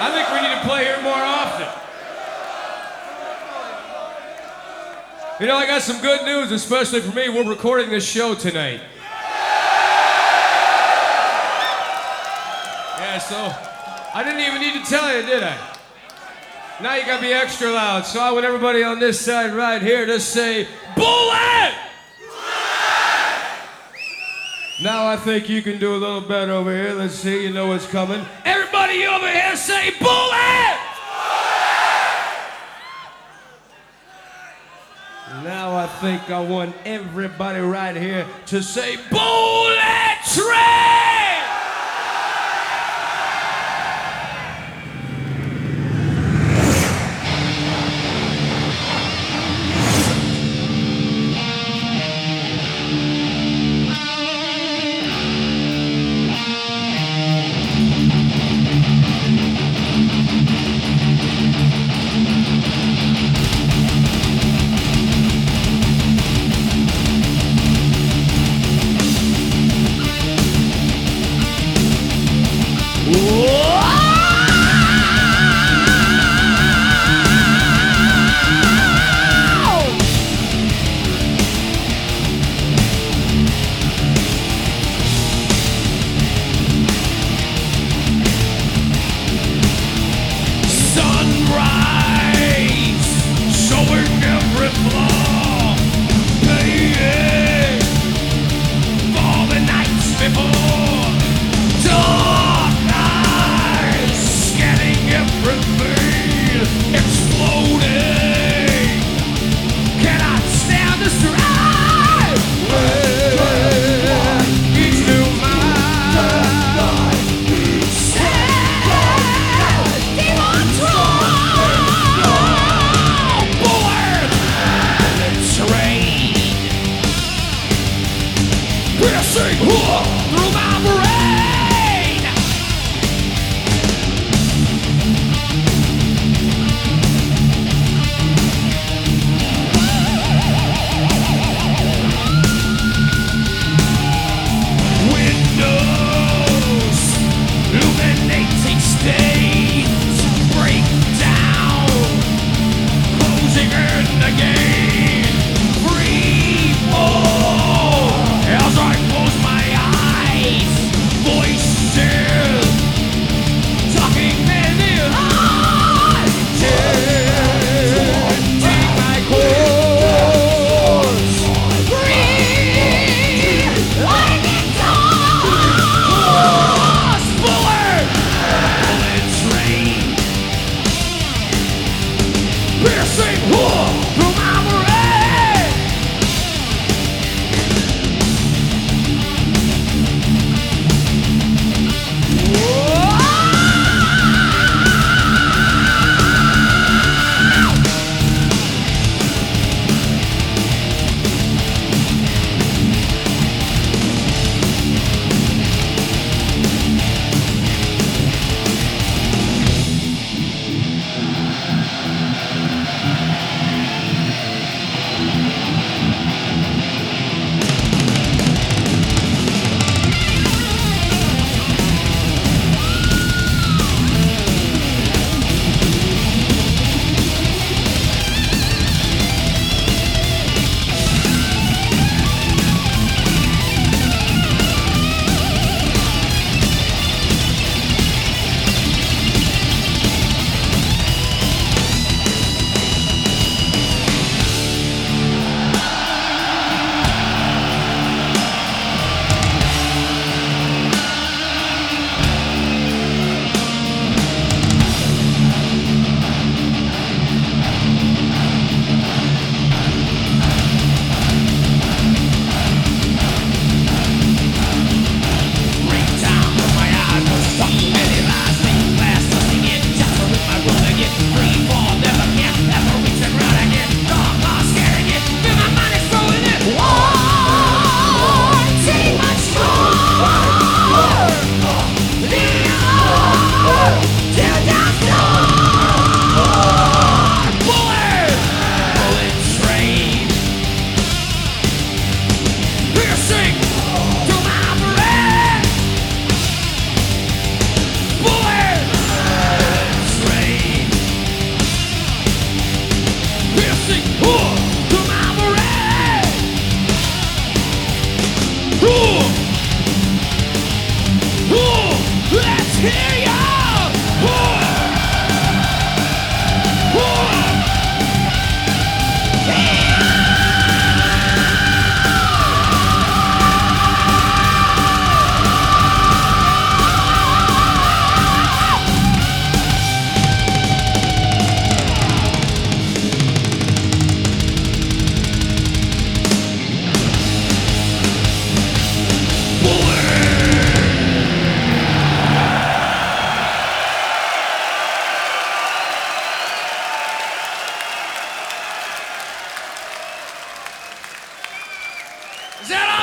I think we need to play here more often. You know, I got some good news, especially for me. We're recording this show tonight. Yeah, so I didn't even need to tell you, did I? Now you gotta be extra loud. So I want everybody on this side right here to say, Bullet! Now I think you can do a little better over here. Let's see, you know what's coming. Over here say, Bullet! Now I think I want everybody right here to say Bullet Train! Sunrise, showing every flaw. Get up!